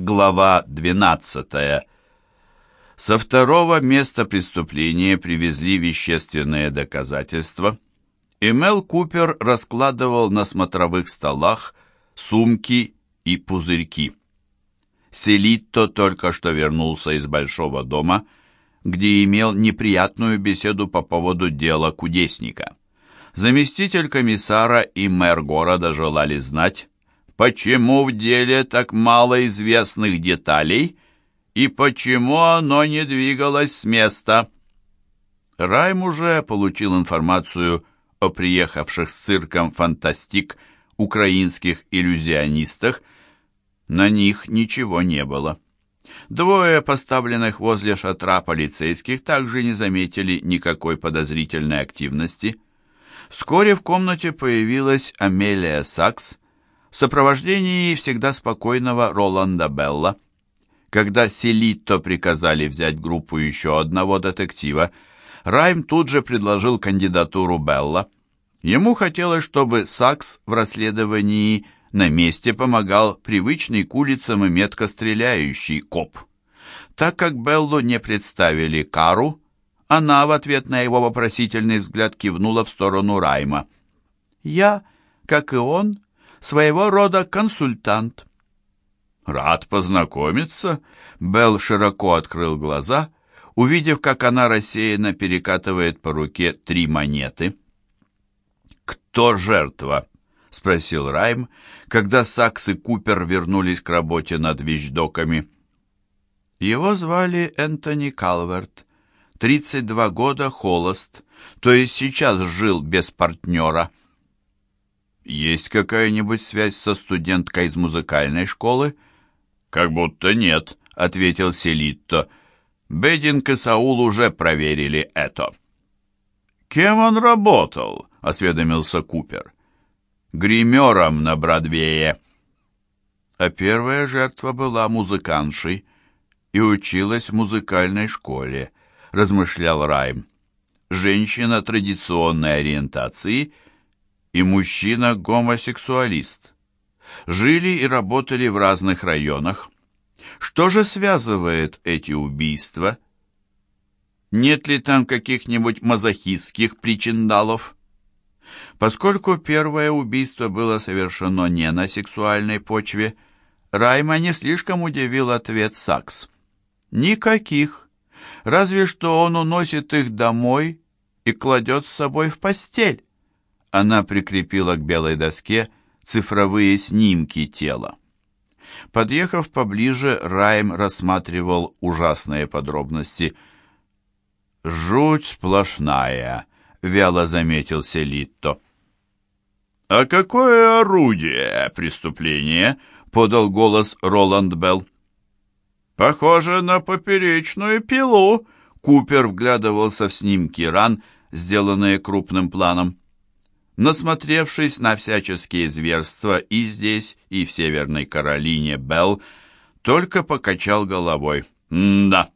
Глава 12. Со второго места преступления привезли вещественные доказательства, и Мел Купер раскладывал на смотровых столах сумки и пузырьки. Селитто только что вернулся из большого дома, где имел неприятную беседу по поводу дела кудесника. Заместитель комиссара и мэр города желали знать, почему в деле так мало известных деталей и почему оно не двигалось с места. Райм уже получил информацию о приехавших с цирком «Фантастик» украинских иллюзионистах, на них ничего не было. Двое поставленных возле шатра полицейских также не заметили никакой подозрительной активности. Вскоре в комнате появилась Амелия Сакс, в сопровождении всегда спокойного Роланда Белла. Когда Селитто приказали взять группу еще одного детектива, Райм тут же предложил кандидатуру Белла. Ему хотелось, чтобы Сакс в расследовании на месте помогал привычный к улицам и метко стреляющий коп. Так как Беллу не представили Кару, она в ответ на его вопросительный взгляд кивнула в сторону Райма. «Я, как и он, своего рода консультант. «Рад познакомиться», — Белл широко открыл глаза, увидев, как она рассеянно перекатывает по руке три монеты. «Кто жертва?» — спросил Райм, когда Сакс и Купер вернулись к работе над вещдоками. Его звали Энтони Калверт, 32 года, холост, то есть сейчас жил без партнера. «Есть какая-нибудь связь со студенткой из музыкальной школы?» «Как будто нет», — ответил Селитто. «Бединг и Саул уже проверили это». «Кем он работал?» — осведомился Купер. «Гримером на Бродвее». А первая жертва была музыкантшей и училась в музыкальной школе, размышлял Райм. Женщина традиционной ориентации — и мужчина-гомосексуалист. Жили и работали в разных районах. Что же связывает эти убийства? Нет ли там каких-нибудь мазохистских причиндалов? Поскольку первое убийство было совершено не на сексуальной почве, Райма не слишком удивил ответ Сакс. Никаких. Разве что он уносит их домой и кладет с собой в постель она прикрепила к белой доске цифровые снимки тела. Подъехав поближе, Райм рассматривал ужасные подробности. «Жуть сплошная», — вяло заметил Селитто. «А какое орудие преступления?» — подал голос Роланд Белл. «Похоже на поперечную пилу», — Купер вглядывался в снимки ран, сделанные крупным планом. Насмотревшись на всяческие зверства и здесь, и в Северной Каролине, Белл только покачал головой. «Да,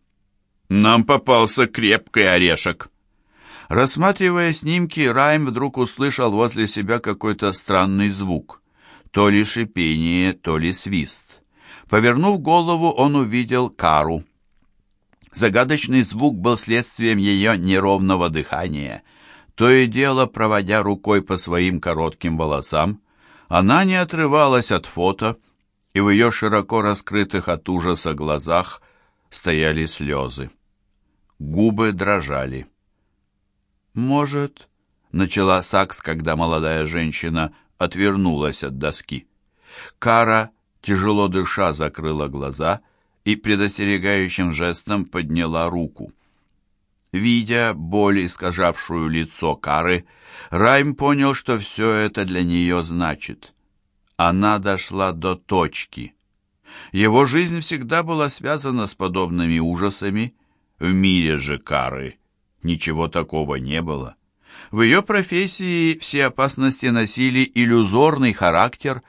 нам попался крепкий орешек». Рассматривая снимки, Райм вдруг услышал возле себя какой-то странный звук. То ли шипение, то ли свист. Повернув голову, он увидел Кару. Загадочный звук был следствием ее неровного дыхания — то и дело, проводя рукой по своим коротким волосам, она не отрывалась от фото, и в ее широко раскрытых от ужаса глазах стояли слезы. Губы дрожали. «Может...» — начала Сакс, когда молодая женщина отвернулась от доски. Кара, тяжело дыша, закрыла глаза и предостерегающим жестом подняла руку. Видя боль, искажавшую лицо Кары, Райм понял, что все это для нее значит. Она дошла до точки. Его жизнь всегда была связана с подобными ужасами. В мире же Кары ничего такого не было. В ее профессии все опасности носили иллюзорный характер,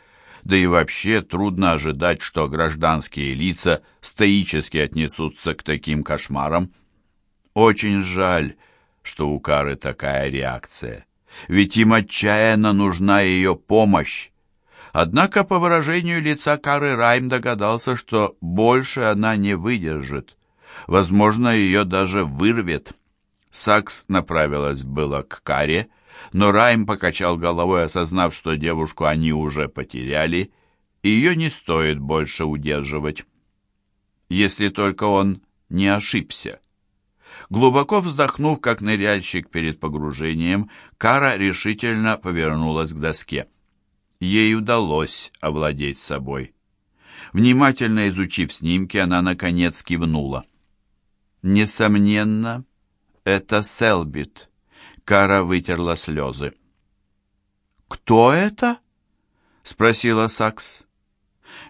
да и вообще трудно ожидать, что гражданские лица стоически отнесутся к таким кошмарам. Очень жаль, что у Кары такая реакция. Ведь им отчаянно нужна ее помощь. Однако по выражению лица Кары Райм догадался, что больше она не выдержит. Возможно, ее даже вырвет. Сакс направилась было к Каре, но Райм покачал головой, осознав, что девушку они уже потеряли, и ее не стоит больше удерживать. Если только он не ошибся. Глубоко вздохнув, как ныряльщик перед погружением, Кара решительно повернулась к доске. Ей удалось овладеть собой. Внимательно изучив снимки, она, наконец, кивнула. «Несомненно, это Селбит», — Кара вытерла слезы. «Кто это?» — спросила Сакс.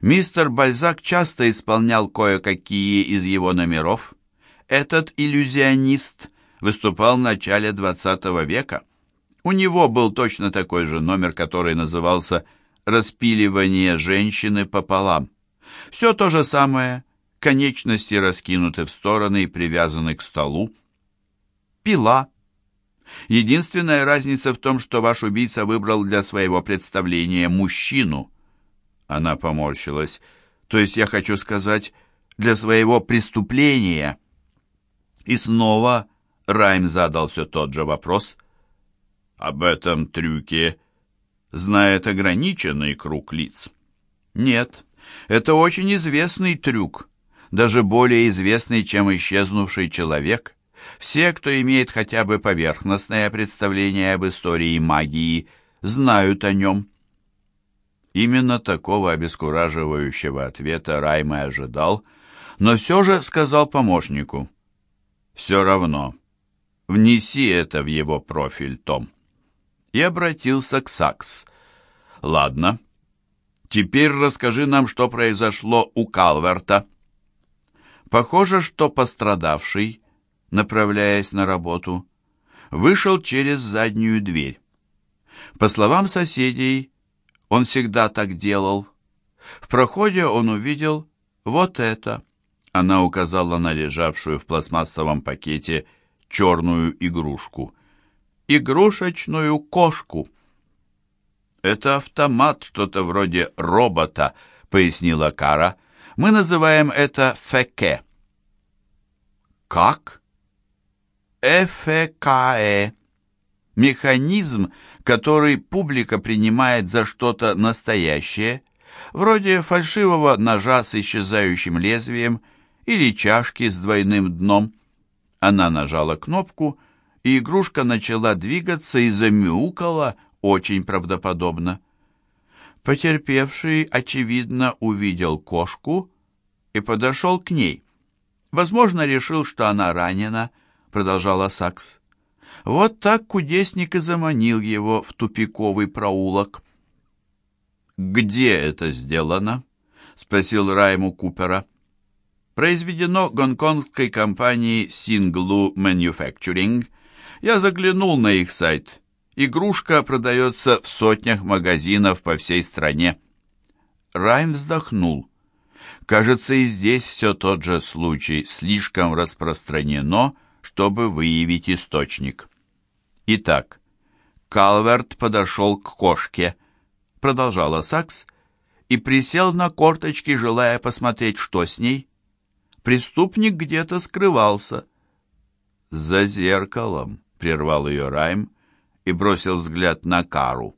Мистер Бальзак часто исполнял кое-какие из его номеров. Этот иллюзионист выступал в начале XX века. У него был точно такой же номер, который назывался «Распиливание женщины пополам». Все то же самое, конечности раскинуты в стороны и привязаны к столу. Пила. Единственная разница в том, что ваш убийца выбрал для своего представления мужчину. Она поморщилась. То есть я хочу сказать, для своего преступления. И снова Райм задал все тот же вопрос. Об этом трюке знает ограниченный круг лиц. Нет, это очень известный трюк, даже более известный, чем исчезнувший человек. Все, кто имеет хотя бы поверхностное представление об истории магии, знают о нем. Именно такого обескураживающего ответа Райм и ожидал, но все же сказал помощнику. «Все равно. Внеси это в его профиль, Том». И обратился к Сакс. «Ладно. Теперь расскажи нам, что произошло у Калверта». Похоже, что пострадавший, направляясь на работу, вышел через заднюю дверь. По словам соседей, он всегда так делал. В проходе он увидел вот это. Она указала на лежавшую в пластмассовом пакете черную игрушку. Игрушечную кошку. «Это автомат, что-то вроде робота», — пояснила Кара. «Мы называем это феке». «Как?» «Эфекае». Механизм, который публика принимает за что-то настоящее, вроде фальшивого ножа с исчезающим лезвием или чашки с двойным дном. Она нажала кнопку, и игрушка начала двигаться и замяукала очень правдоподобно. Потерпевший, очевидно, увидел кошку и подошел к ней. Возможно, решил, что она ранена, продолжала Сакс. Вот так кудесник и заманил его в тупиковый проулок. «Где это сделано?» — спросил Райму Купера. «Произведено гонконгской компанией Singlu Manufacturing. Я заглянул на их сайт. Игрушка продается в сотнях магазинов по всей стране». Райм вздохнул. «Кажется, и здесь все тот же случай, слишком распространено, чтобы выявить источник». Итак, Калверт подошел к кошке, продолжала Сакс, и присел на корточки, желая посмотреть, что с ней. Преступник где-то скрывался. «За зеркалом», — прервал ее Райм и бросил взгляд на Кару.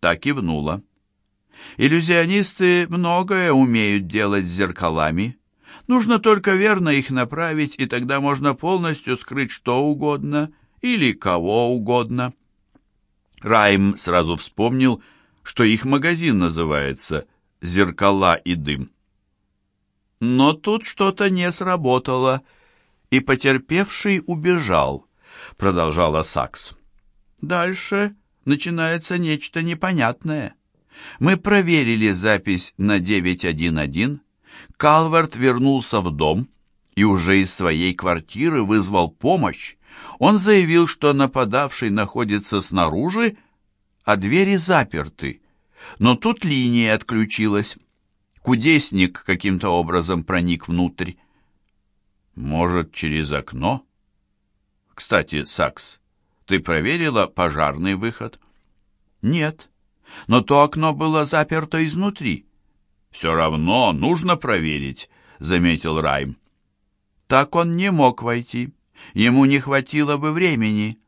Так кивнула. Иллюзионисты многое умеют делать с зеркалами. Нужно только верно их направить, и тогда можно полностью скрыть что угодно — или кого угодно. Райм сразу вспомнил, что их магазин называется «Зеркала и дым». Но тут что-то не сработало, и потерпевший убежал, продолжала Сакс. Дальше начинается нечто непонятное. Мы проверили запись на 911. Калверт вернулся в дом и уже из своей квартиры вызвал помощь. Он заявил, что нападавший находится снаружи, а двери заперты. Но тут линия отключилась. Кудесник каким-то образом проник внутрь. Может, через окно? Кстати, Сакс, ты проверила пожарный выход? Нет. но то окно было заперто изнутри. «Все равно нужно проверить», — заметил Райм. «Так он не мог войти. Ему не хватило бы времени».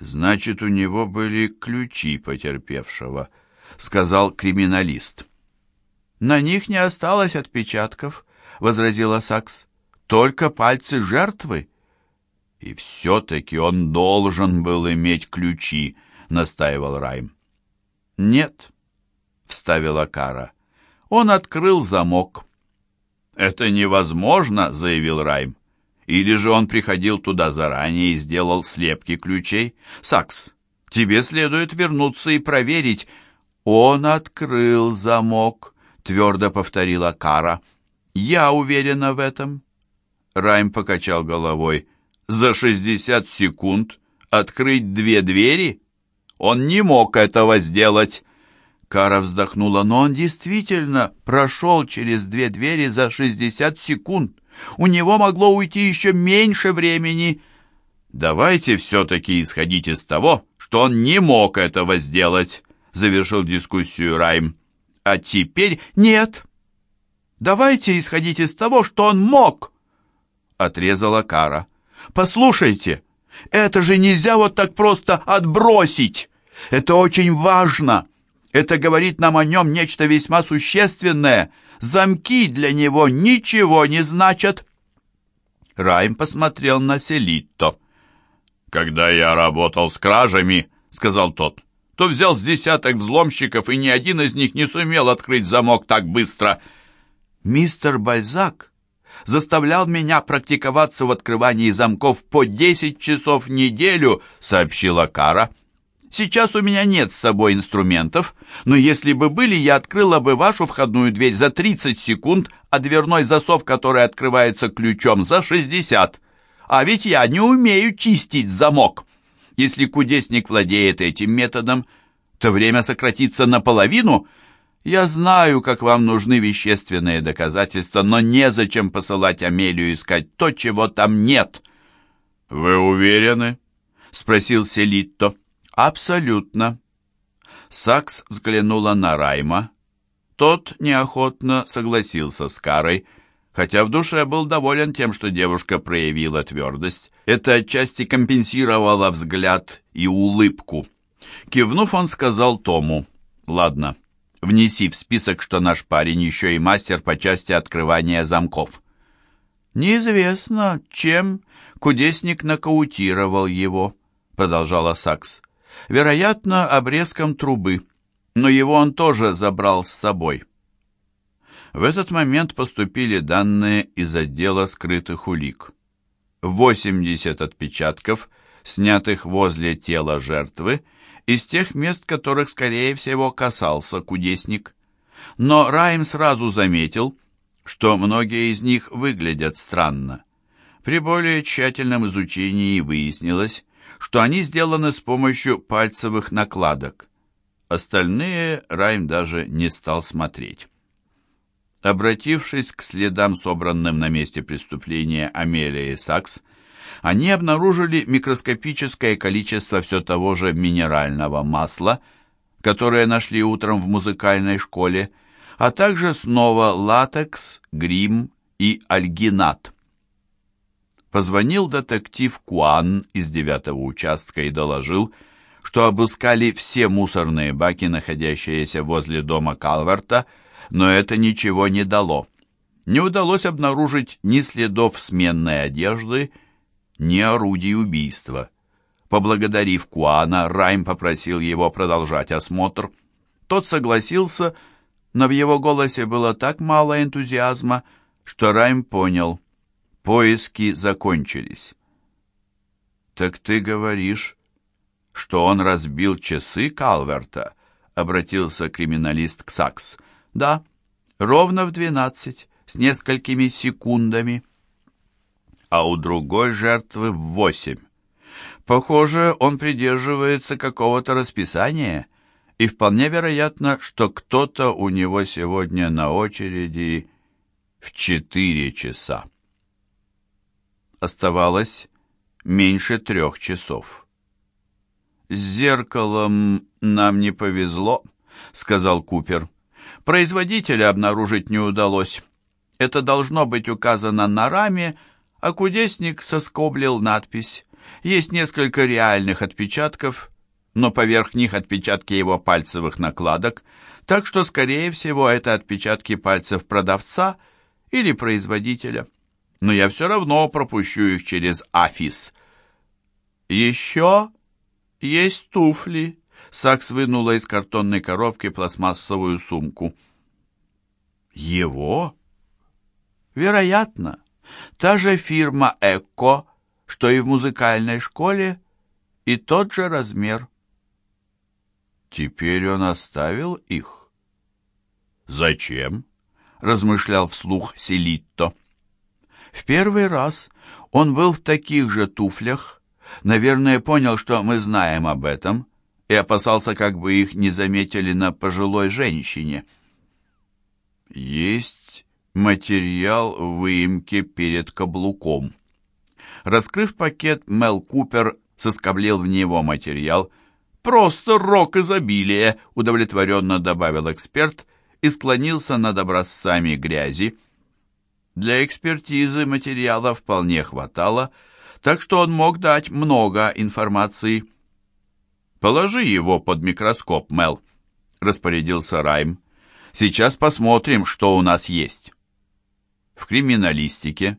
«Значит, у него были ключи потерпевшего», — сказал криминалист. «На них не осталось отпечатков», — возразила Сакс. «Только пальцы жертвы». «И все-таки он должен был иметь ключи», — настаивал Райм. «Нет», — вставила Кара. «Он открыл замок». «Это невозможно», — заявил Райм. «Или же он приходил туда заранее и сделал слепки ключей? Сакс, тебе следует вернуться и проверить». «Он открыл замок», — твердо повторила Кара. «Я уверена в этом». Райм покачал головой за 60 секунд открыть две двери? Он не мог этого сделать. Кара вздохнула, но он действительно прошел через две двери за 60 секунд. У него могло уйти еще меньше времени. «Давайте все-таки исходить из того, что он не мог этого сделать», — завершил дискуссию Райм. «А теперь нет. Давайте исходить из того, что он мог», — отрезала Кара. Послушайте, это же нельзя вот так просто отбросить. Это очень важно. Это говорит нам о нем нечто весьма существенное. Замки для него ничего не значат. Райм посмотрел на Селитто. «Когда я работал с кражами, — сказал тот, — то взял с десяток взломщиков, и ни один из них не сумел открыть замок так быстро». «Мистер Бальзак заставлял меня практиковаться в открывании замков по 10 часов в неделю», — сообщила Кара. «Сейчас у меня нет с собой инструментов, но если бы были, я открыла бы вашу входную дверь за 30 секунд, а дверной засов, который открывается ключом, за 60. А ведь я не умею чистить замок. Если кудесник владеет этим методом, то время сократится наполовину — я знаю, как вам нужны вещественные доказательства, но незачем посылать Амелию искать то, чего там нет». «Вы уверены?» — спросил Селитто. «Абсолютно». Сакс взглянула на Райма. Тот неохотно согласился с Карой, хотя в душе был доволен тем, что девушка проявила твердость. Это отчасти компенсировало взгляд и улыбку. Кивнув, он сказал Тому, «Ладно, внеси в список, что наш парень еще и мастер по части открывания замков. Неизвестно, чем кудесник нокаутировал его, продолжала Сакс. Вероятно, обрезком трубы, но его он тоже забрал с собой. В этот момент поступили данные из отдела скрытых улик. 80 отпечатков, снятых возле тела жертвы, из тех мест, которых, скорее всего, касался кудесник. Но Райм сразу заметил, что многие из них выглядят странно. При более тщательном изучении выяснилось, что они сделаны с помощью пальцевых накладок. Остальные Райм даже не стал смотреть. Обратившись к следам, собранным на месте преступления Амелия и Сакс, они обнаружили микроскопическое количество все того же минерального масла, которое нашли утром в музыкальной школе, а также снова латекс, грим и альгинат. Позвонил детектив Куан из девятого участка и доложил, что обыскали все мусорные баки, находящиеся возле дома Калверта, но это ничего не дало. Не удалось обнаружить ни следов сменной одежды, ни орудий убийства. Поблагодарив Куана, Райм попросил его продолжать осмотр. Тот согласился, но в его голосе было так мало энтузиазма, что Райм понял. Поиски закончились. «Так ты говоришь, что он разбил часы Калверта?» — обратился криминалист к Сакс. «Да, ровно в двенадцать, с несколькими секундами» а у другой жертвы в восемь. Похоже, он придерживается какого-то расписания, и вполне вероятно, что кто-то у него сегодня на очереди в четыре часа. Оставалось меньше трех часов. «С зеркалом нам не повезло», — сказал Купер. «Производителя обнаружить не удалось. Это должно быть указано на раме, а кудесник соскоблил надпись. Есть несколько реальных отпечатков, но поверх них отпечатки его пальцевых накладок, так что, скорее всего, это отпечатки пальцев продавца или производителя. Но я все равно пропущу их через Афис. Еще есть туфли. Сакс вынула из картонной коробки пластмассовую сумку. Его? Вероятно. Та же фирма «Эко», что и в музыкальной школе, и тот же размер. Теперь он оставил их. «Зачем?» — размышлял вслух Селитто. В первый раз он был в таких же туфлях, наверное, понял, что мы знаем об этом, и опасался, как бы их не заметили на пожилой женщине. Есть материал выемки перед каблуком. Раскрыв пакет, Мел Купер соскоблил в него материал — «Просто рок изобилия», — удовлетворенно добавил эксперт и склонился над образцами грязи. Для экспертизы материала вполне хватало, так что он мог дать много информации. «Положи его под микроскоп, Мел», — распорядился Райм. «Сейчас посмотрим, что у нас есть». В криминалистике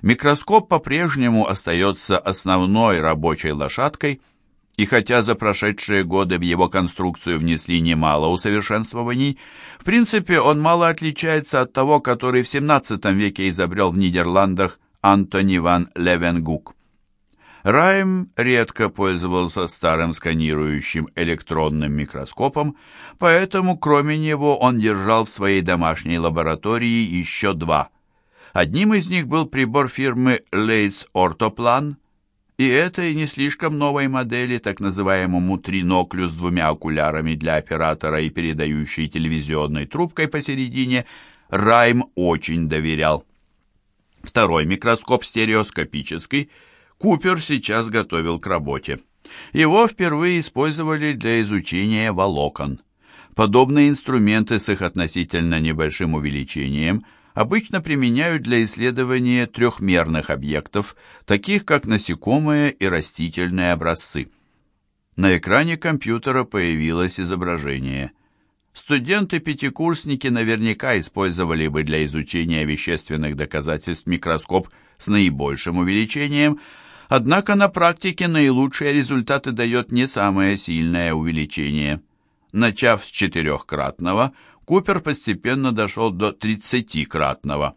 микроскоп по-прежнему остается основной рабочей лошадкой — и хотя за прошедшие годы в его конструкцию внесли немало усовершенствований, в принципе он мало отличается от того, который в XVII веке изобрел в Нидерландах Антони ван Левенгук. Райм редко пользовался старым сканирующим электронным микроскопом, поэтому кроме него он держал в своей домашней лаборатории еще два. Одним из них был прибор фирмы Leitz Ortoplan, и этой не слишком новой модели, так называемому триноклю с двумя окулярами для оператора и передающей телевизионной трубкой посередине, Райм очень доверял. Второй микроскоп стереоскопический Купер сейчас готовил к работе. Его впервые использовали для изучения волокон. Подобные инструменты с их относительно небольшим увеличением – обычно применяют для исследования трехмерных объектов, таких как насекомые и растительные образцы. На экране компьютера появилось изображение. Студенты-пятикурсники наверняка использовали бы для изучения вещественных доказательств микроскоп с наибольшим увеличением, однако на практике наилучшие результаты дает не самое сильное увеличение. Начав с четырехкратного – Купер постепенно дошел до тридцатикратного.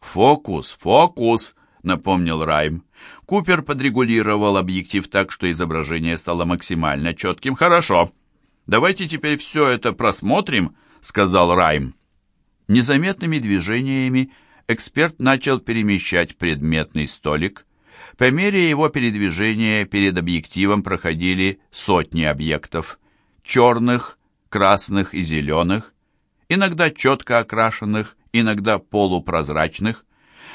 «Фокус, фокус!» — напомнил Райм. Купер подрегулировал объектив так, что изображение стало максимально четким. «Хорошо. Давайте теперь все это просмотрим», — сказал Райм. Незаметными движениями эксперт начал перемещать предметный столик. По мере его передвижения перед объективом проходили сотни объектов. Черных, красных и зеленых, иногда четко окрашенных, иногда полупрозрачных.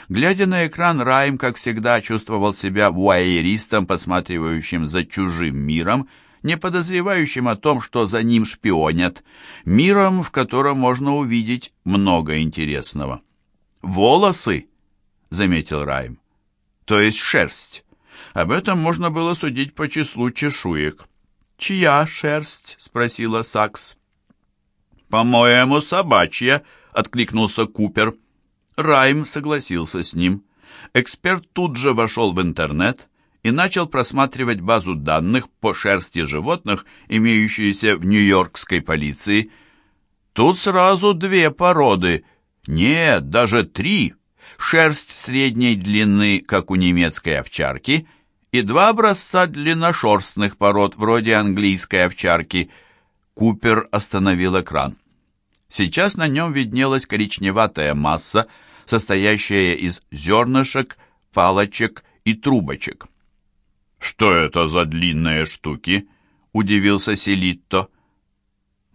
Глядя на экран, Райм, как всегда, чувствовал себя вуайеристом, посматривающим за чужим миром, не подозревающим о том, что за ним шпионят, миром, в котором можно увидеть много интересного. «Волосы!» — заметил Райм. «То есть шерсть. Об этом можно было судить по числу чешуек». «Чья шерсть?» — спросила Сакс. «По-моему, собачья», — откликнулся Купер. Райм согласился с ним. Эксперт тут же вошел в интернет и начал просматривать базу данных по шерсти животных, имеющуюся в нью-йоркской полиции. Тут сразу две породы. Нет, даже три. Шерсть средней длины, как у немецкой овчарки, и два образца длинношерстных пород, вроде английской овчарки – Купер остановил экран. Сейчас на нем виднелась коричневатая масса, состоящая из зернышек, палочек и трубочек. «Что это за длинные штуки?» — удивился Селитто.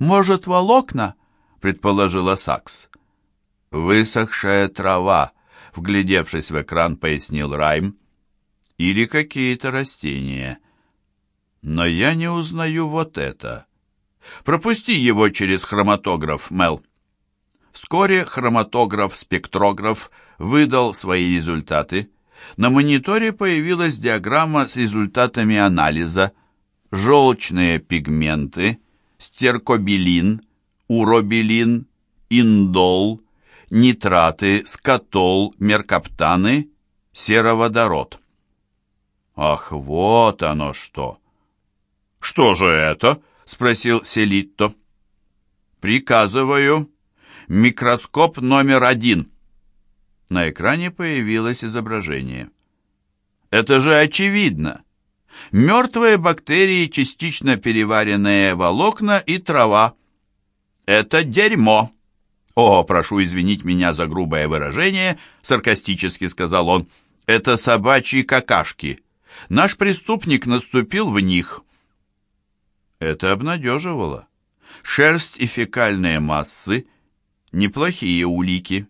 «Может, волокна?» — предположила Сакс. «Высохшая трава», — вглядевшись в экран, пояснил Райм. «Или какие-то растения». Но я не узнаю вот это. Пропусти его через хроматограф, Мел. Вскоре хроматограф-спектрограф выдал свои результаты. На мониторе появилась диаграмма с результатами анализа. Желчные пигменты, стеркобилин, уробилин, индол, нитраты, скотол, меркаптаны, сероводород. Ах, вот оно что! Что же это? спросил Селитто. Приказываю. Микроскоп номер один. На экране появилось изображение. Это же очевидно. Мертвые бактерии, частично переваренные волокна и трава. Это дерьмо. «О, прошу извинить меня за грубое выражение», — саркастически сказал он. «Это собачьи какашки. Наш преступник наступил в них». Это обнадеживало. Шерсть и фекальные массы — неплохие улики.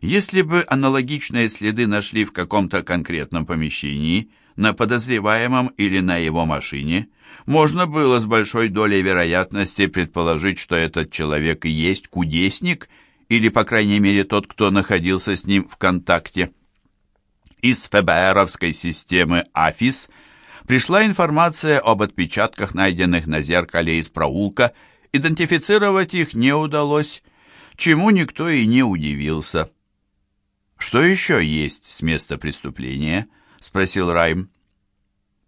Если бы аналогичные следы нашли в каком-то конкретном помещении, на подозреваемом или на его машине, можно было с большой долей вероятности предположить, что этот человек и есть кудесник — или, по крайней мере, тот, кто находился с ним в контакте. Из ФБРовской системы АФИС пришла информация об отпечатках, найденных на зеркале из проулка. Идентифицировать их не удалось, чему никто и не удивился. «Что еще есть с места преступления?» — спросил Райм.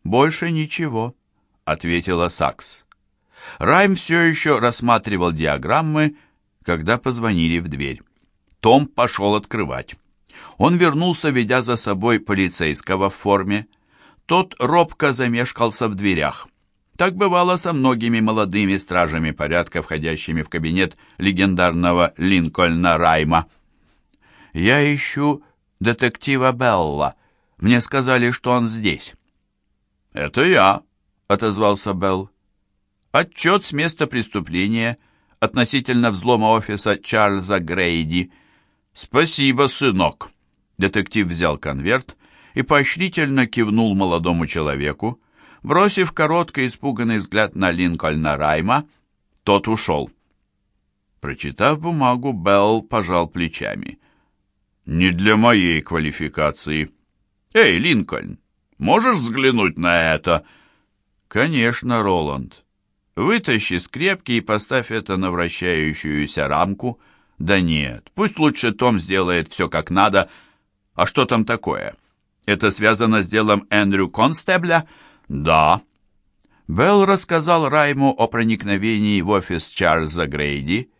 «Больше ничего», — ответила Сакс. Райм все еще рассматривал диаграммы, когда позвонили в дверь. Том пошел открывать. Он вернулся, ведя за собой полицейского в форме. Тот робко замешкался в дверях. Так бывало со многими молодыми стражами порядка, входящими в кабинет легендарного Линкольна Райма. «Я ищу детектива Белла. Мне сказали, что он здесь». «Это я», — отозвался Белл. «Отчет с места преступления — относительно взлома офиса Чарльза Грейди. «Спасибо, сынок!» Детектив взял конверт и поощрительно кивнул молодому человеку. Бросив короткий испуганный взгляд на Линкольна Райма, тот ушел. Прочитав бумагу, Белл пожал плечами. «Не для моей квалификации». «Эй, Линкольн, можешь взглянуть на это?» «Конечно, Роланд. Вытащи скрепки и поставь это на вращающуюся рамку. Да нет, пусть лучше Том сделает все как надо. А что там такое? Это связано с делом Эндрю Констебля? Да. Белл рассказал Райму о проникновении в офис Чарльза Грейди.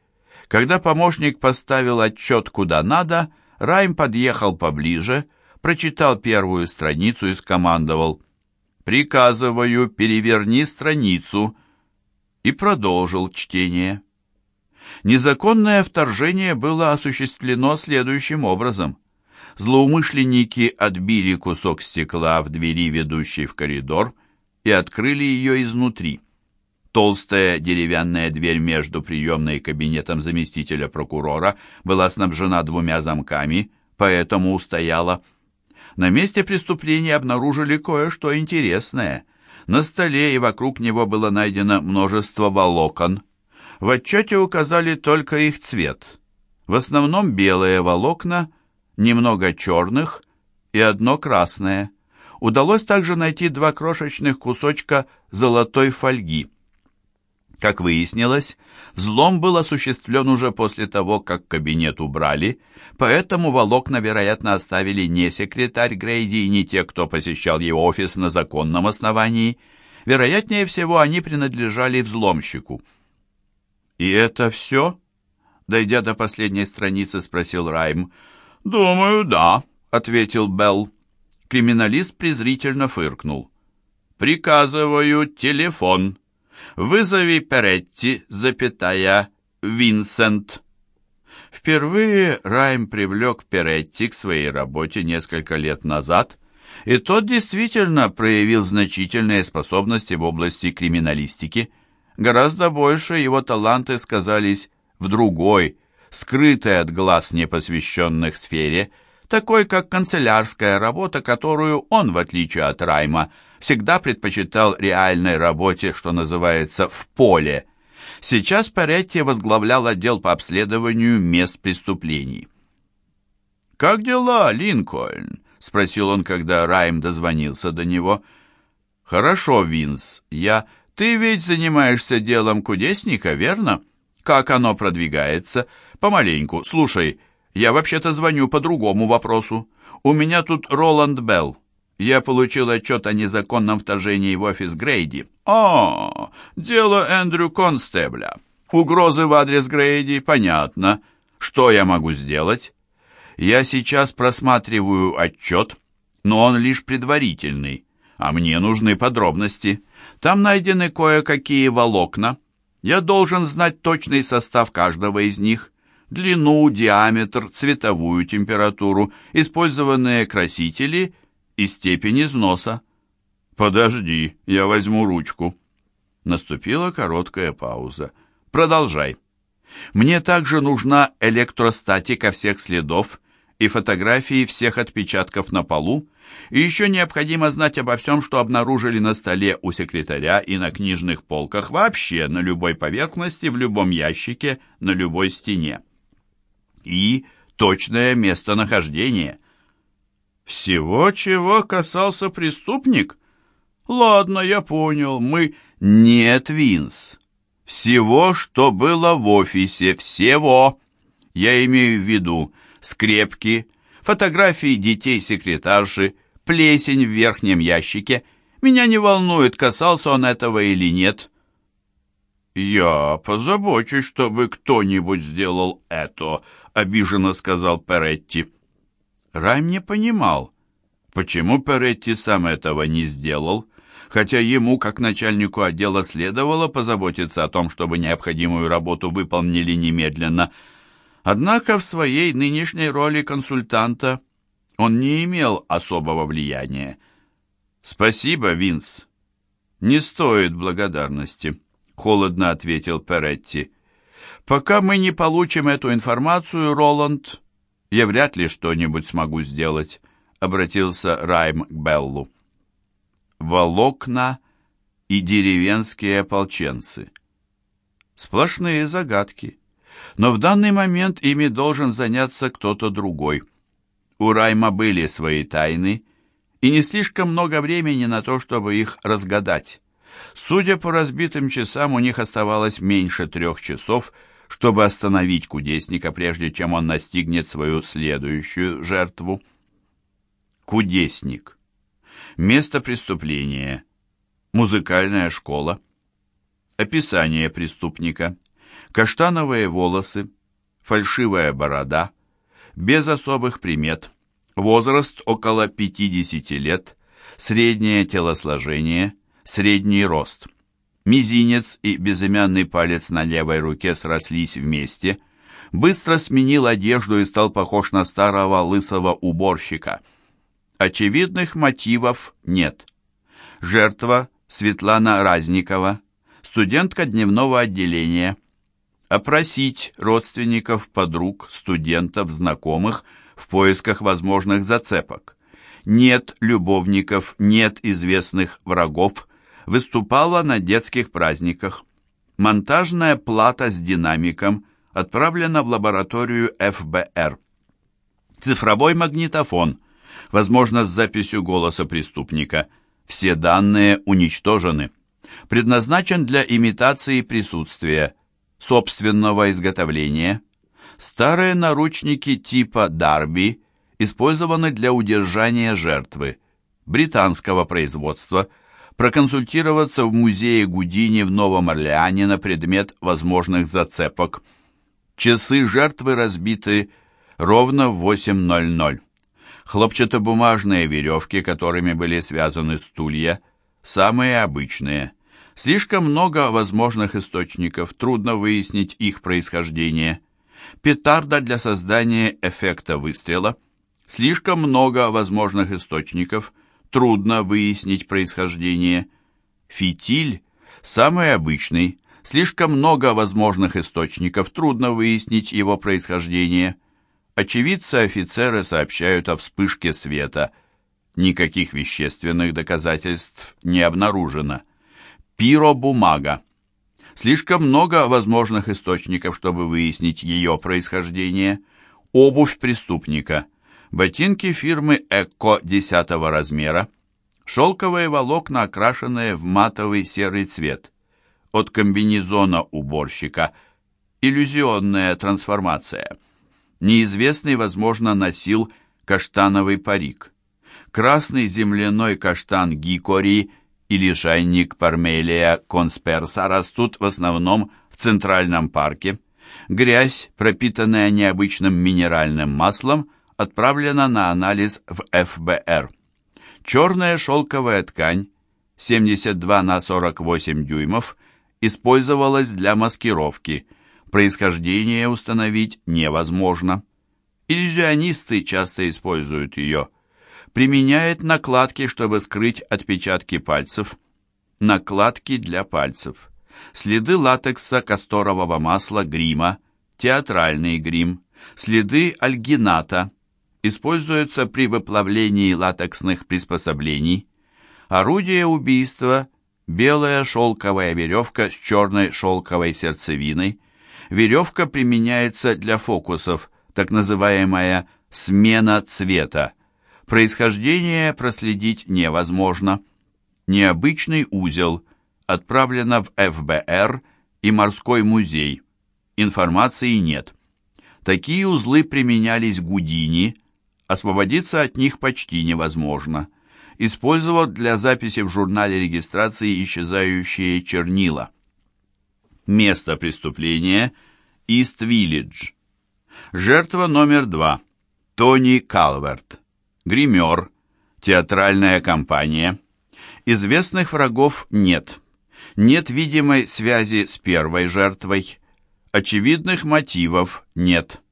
Когда помощник поставил отчет куда надо, Райм подъехал поближе, прочитал первую страницу и скомандовал «Приказываю, переверни страницу», и продолжил чтение. Незаконное вторжение было осуществлено следующим образом. Злоумышленники отбили кусок стекла в двери, ведущей в коридор, и открыли ее изнутри. Толстая деревянная дверь между приемной и кабинетом заместителя прокурора была снабжена двумя замками, поэтому устояла. На месте преступления обнаружили кое-что интересное. На столе и вокруг него было найдено множество волокон. В отчете указали только их цвет. В основном белые волокна, немного черных и одно красное. Удалось также найти два крошечных кусочка золотой фольги. Как выяснилось, взлом был осуществлен уже после того, как кабинет убрали, поэтому волокна, вероятно, оставили не секретарь Грейди и не те, кто посещал его офис на законном основании. Вероятнее всего, они принадлежали взломщику. «И это все?» Дойдя до последней страницы, спросил Райм. «Думаю, да», — ответил Белл. Криминалист презрительно фыркнул. «Приказываю телефон». Вызови Перетти, запятая, Винсент. Впервые Райм привлек Перетти к своей работе несколько лет назад, и тот действительно проявил значительные способности в области криминалистики. Гораздо больше его таланты сказались в другой, скрытой от глаз непосвященных сфере, такой как канцелярская работа, которую он, в отличие от Райма, всегда предпочитал реальной работе, что называется, в поле. Сейчас Паретти возглавлял отдел по обследованию мест преступлений. «Как дела, Линкольн?» — спросил он, когда Райм дозвонился до него. «Хорошо, Винс, я...» «Ты ведь занимаешься делом кудесника, верно? Как оно продвигается?» «Помаленьку. Слушай, я вообще-то звоню по другому вопросу. У меня тут Роланд Белл. Я получил отчет о незаконном вторжении в офис Грейди. О, дело Эндрю Констебля. Угрозы в адрес Грейди, понятно. Что я могу сделать? Я сейчас просматриваю отчет, но он лишь предварительный, а мне нужны подробности. Там найдены кое-какие волокна. Я должен знать точный состав каждого из них длину, диаметр, цветовую температуру, использованные красители и степень износа. «Подожди, я возьму ручку». Наступила короткая пауза. «Продолжай. Мне также нужна электростатика всех следов и фотографии всех отпечатков на полу, и еще необходимо знать обо всем, что обнаружили на столе у секретаря и на книжных полках, вообще на любой поверхности, в любом ящике, на любой стене и точное местонахождение. Всего, чего касался преступник? Ладно, я понял, мы... Нет, Винс. Всего, что было в офисе, всего. Я имею в виду скрепки, фотографии детей-секретарши, плесень в верхнем ящике. Меня не волнует, касался он этого или нет. «Я позабочусь, чтобы кто-нибудь сделал это», — обиженно сказал Перетти. Райм не понимал, почему Перетти сам этого не сделал, хотя ему, как начальнику отдела, следовало позаботиться о том, чтобы необходимую работу выполнили немедленно. Однако в своей нынешней роли консультанта он не имел особого влияния. «Спасибо, Винс. Не стоит благодарности», — холодно ответил Перетти. Пока мы не получим эту информацию, Роланд, я вряд ли что-нибудь смогу сделать, обратился Райм к Беллу. Волокна и деревенские ополченцы. Сплошные загадки. Но в данный момент ими должен заняться кто-то другой. У Райма были свои тайны, и не слишком много времени на то, чтобы их разгадать. Судя по разбитым часам, у них оставалось меньше трех часов, чтобы остановить кудесника, прежде чем он настигнет свою следующую жертву. Кудесник. Место преступления. Музыкальная школа. Описание преступника. Каштановые волосы. Фальшивая борода. Без особых примет. Возраст около 50 лет. Среднее телосложение. Средний рост. Мизинец и безымянный палец на левой руке срослись вместе. Быстро сменил одежду и стал похож на старого лысого уборщика. Очевидных мотивов нет. Жертва Светлана Разникова, студентка дневного отделения. Опросить родственников, подруг, студентов, знакомых в поисках возможных зацепок. Нет любовников, нет известных врагов – выступала на детских праздниках. Монтажная плата с динамиком отправлена в лабораторию ФБР. Цифровой магнитофон, возможно, с записью голоса преступника. Все данные уничтожены. Предназначен для имитации присутствия, собственного изготовления. Старые наручники типа Дарби использованы для удержания жертвы, британского производства – проконсультироваться в музее Гудини в Новом Орлеане на предмет возможных зацепок. Часы жертвы разбиты ровно в 8.00. Хлопчатобумажные веревки, которыми были связаны стулья, самые обычные. Слишком много возможных источников, трудно выяснить их происхождение. Петарда для создания эффекта выстрела. Слишком много возможных источников – трудно выяснить происхождение. Фитиль самый обычный, слишком много возможных источников, трудно выяснить его происхождение. Очевидцы-офицеры сообщают о вспышке света. Никаких вещественных доказательств не обнаружено. Пиробумага. Слишком много возможных источников, чтобы выяснить ее происхождение. Обувь преступника. Ботинки фирмы «Эко» 10 размера. Шелковые волокна, окрашенные в матовый серый цвет. От комбинезона уборщика. Иллюзионная трансформация. Неизвестный, возможно, носил каштановый парик. Красный земляной каштан гикори или шайник пармелия консперса растут в основном в Центральном парке. Грязь, пропитанная необычным минеральным маслом, отправлена на анализ в ФБР. Черная шелковая ткань 72 на 48 дюймов использовалась для маскировки. Происхождение установить невозможно. Иллюзионисты часто используют ее. Применяет накладки, чтобы скрыть отпечатки пальцев. Накладки для пальцев. Следы латекса, касторового масла, грима, театральный грим, следы альгината, используются при выплавлении латексных приспособлений. Орудие убийства – белая шелковая веревка с черной шелковой сердцевиной. Веревка применяется для фокусов, так называемая «смена цвета». Происхождение проследить невозможно. Необычный узел отправлено в ФБР и морской музей. Информации нет. Такие узлы применялись Гудини, освободиться от них почти невозможно. Использовал для записи в журнале регистрации исчезающие чернила. Место преступления – Ист-Виллидж. Жертва номер два – Тони Калверт. Гример. Театральная компания. Известных врагов нет. Нет видимой связи с первой жертвой. Очевидных мотивов нет.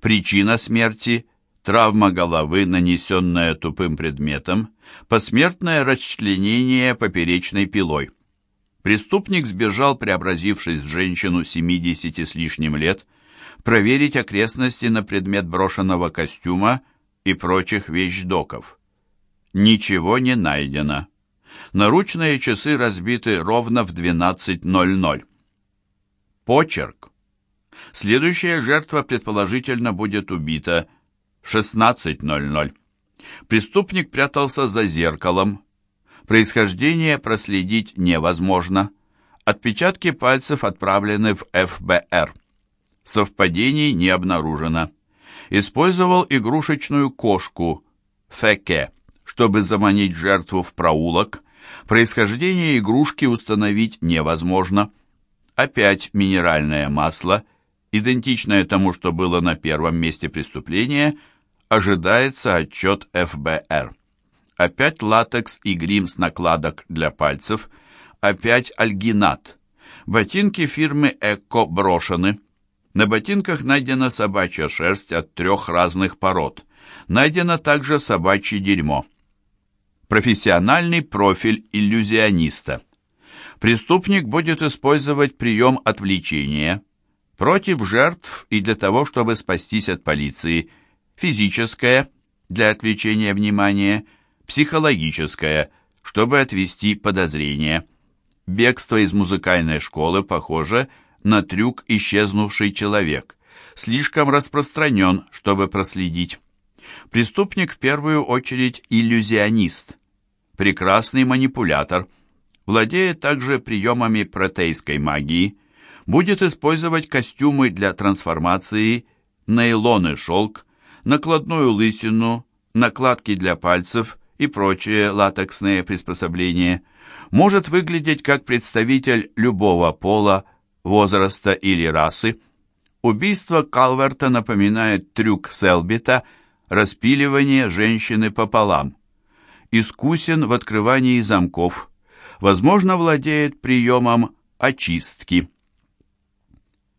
Причина смерти травма головы, нанесенная тупым предметом, посмертное расчленение поперечной пилой. Преступник сбежал, преобразившись в женщину 70 с лишним лет, проверить окрестности на предмет брошенного костюма и прочих вещдоков. Ничего не найдено. Наручные часы разбиты ровно в 12.00. Почерк. Следующая жертва предположительно будет убита в 16.00. Преступник прятался за зеркалом. Происхождение проследить невозможно. Отпечатки пальцев отправлены в ФБР. Совпадений не обнаружено. Использовал игрушечную кошку Феке, чтобы заманить жертву в проулок. Происхождение игрушки установить невозможно. Опять минеральное масло, идентичное тому, что было на первом месте преступления – ожидается отчет ФБР. Опять латекс и грим с накладок для пальцев, опять альгинат. Ботинки фирмы «Эко» брошены. На ботинках найдена собачья шерсть от трех разных пород. Найдено также собачье дерьмо. Профессиональный профиль иллюзиониста. Преступник будет использовать прием отвлечения против жертв и для того, чтобы спастись от полиции – физическое для отвлечения внимания, психологическое, чтобы отвести подозрение. Бегство из музыкальной школы похоже на трюк «Исчезнувший человек», слишком распространен, чтобы проследить. Преступник в первую очередь иллюзионист, прекрасный манипулятор, владеет также приемами протейской магии, будет использовать костюмы для трансформации, нейлон и шелк, накладную лысину, накладки для пальцев и прочие латексные приспособления, может выглядеть как представитель любого пола, возраста или расы. Убийство Калверта напоминает трюк Селбита распиливание женщины пополам. Искусен в открывании замков, возможно, владеет приемом очистки –